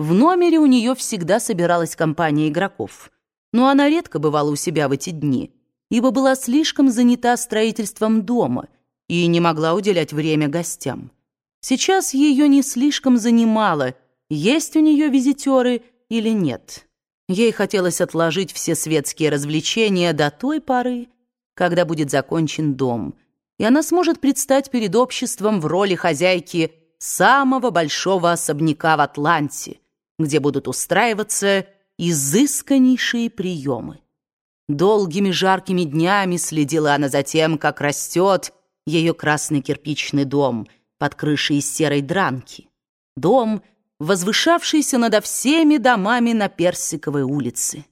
В номере у нее всегда собиралась компания игроков, но она редко бывала у себя в эти дни, ибо была слишком занята строительством дома и не могла уделять время гостям. Сейчас ее не слишком занимало, есть у нее визитеры или нет. Ей хотелось отложить все светские развлечения до той поры, когда будет закончен дом, и она сможет предстать перед обществом в роли хозяйки самого большого особняка в Атланте, где будут устраиваться изысканнейшие приемы. Долгими жаркими днями следила она за тем, как растет ее красный кирпичный дом под крышей из серой дранки. Дом, возвышавшийся над всеми домами на Персиковой улице.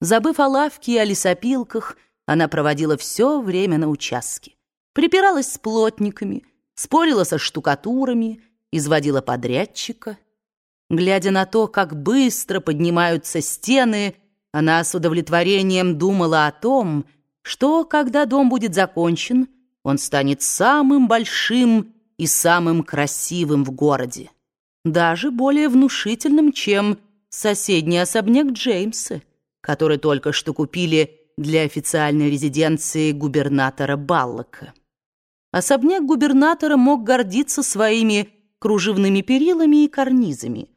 Забыв о лавке и о лесопилках, она проводила все время на участке. Припиралась с плотниками, спорила со штукатурами, изводила подрядчика. Глядя на то, как быстро поднимаются стены, она с удовлетворением думала о том, что, когда дом будет закончен, он станет самым большим и самым красивым в городе даже более внушительным, чем соседний особняк Джеймса, который только что купили для официальной резиденции губернатора Баллока. Особняк губернатора мог гордиться своими кружевными перилами и карнизами,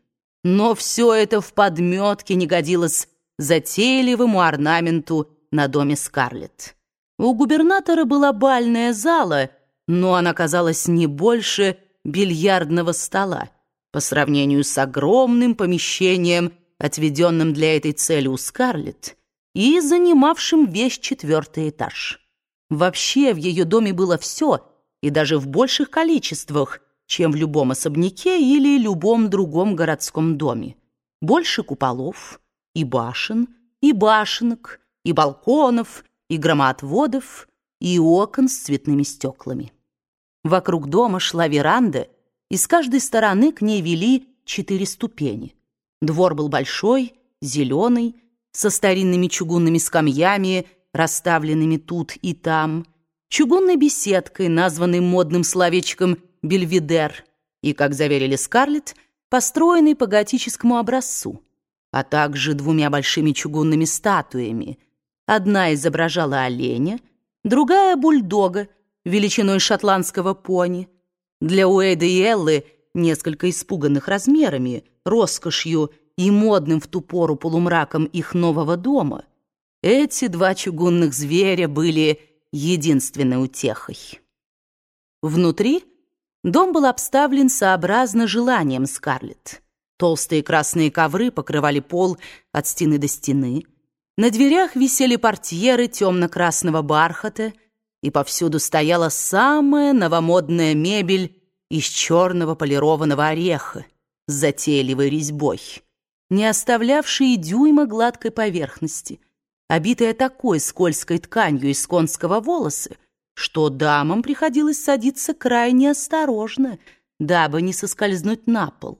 но все это в подметке не годилось затейливому орнаменту на доме Скарлетт. У губернатора была бальная зала, но она казалась не больше бильярдного стола по сравнению с огромным помещением, отведенным для этой цели у Скарлетт, и занимавшим весь четвертый этаж. Вообще в ее доме было все, и даже в больших количествах, чем в любом особняке или любом другом городском доме. Больше куполов, и башен, и башенок, и балконов, и громоотводов, и окон с цветными стеклами. Вокруг дома шла веранда, и с каждой стороны к ней вели четыре ступени. Двор был большой, зеленый, со старинными чугунными скамьями, расставленными тут и там, чугунной беседкой, названной модным словечком «бельведер», и, как заверили Скарлетт, построенной по готическому образцу, а также двумя большими чугунными статуями. Одна изображала оленя, другая — бульдога, величиной шотландского пони — для Уэйда и Эллы, несколько испуганных размерами, роскошью и модным в ту пору полумраком их нового дома, эти два чугунных зверя были единственной утехой. Внутри дом был обставлен сообразно желанием Скарлетт. Толстые красные ковры покрывали пол от стены до стены. На дверях висели портьеры темно-красного бархата — и повсюду стояла самая новомодная мебель из черного полированного ореха с затейливой резьбой, не оставлявшая дюйма гладкой поверхности, обитая такой скользкой тканью из конского волоса, что дамам приходилось садиться крайне осторожно, дабы не соскользнуть на пол.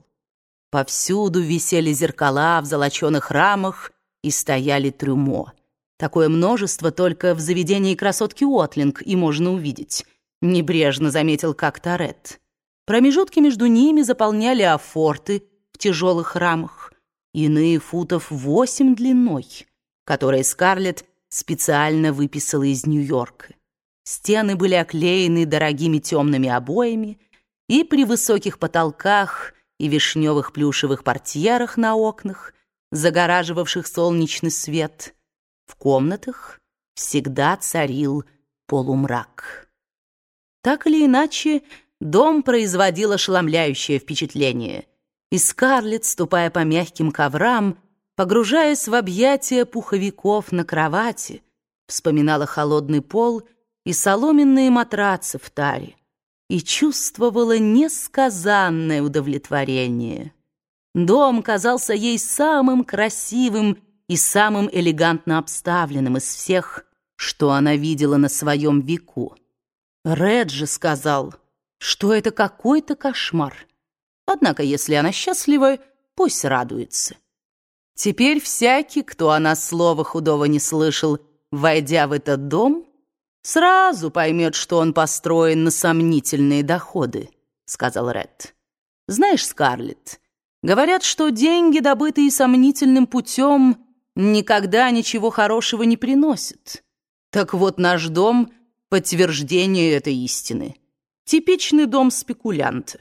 Повсюду висели зеркала в золоченых рамах и стояли трюмо. Такое множество только в заведении красотки Уотлинг и можно увидеть. Небрежно заметил как-то Ред. Промежутки между ними заполняли афорты в тяжелых рамах, иные футов восемь длиной, которые Скарлетт специально выписала из Нью-Йорка. Стены были оклеены дорогими темными обоями, и при высоких потолках и вишневых плюшевых портьерах на окнах, загораживавших солнечный свет — в комнатах всегда царил полумрак. Так или иначе, дом производил ошеломляющее впечатление, и Скарлетт, ступая по мягким коврам, погружаясь в объятия пуховиков на кровати, вспоминала холодный пол и соломенные матрацы в таре и чувствовала несказанное удовлетворение. Дом казался ей самым красивым и самым элегантно обставленным из всех, что она видела на своем веку. Реджи сказал, что это какой-то кошмар. Однако, если она счастлива, пусть радуется. Теперь всякий, кто о нас слова худого не слышал, войдя в этот дом, сразу поймет, что он построен на сомнительные доходы, сказал Ред. Знаешь, Скарлетт, Говорят, что деньги, добытые сомнительным путем, никогда ничего хорошего не приносят. Так вот, наш дом — подтверждение этой истины. Типичный дом спекулянта.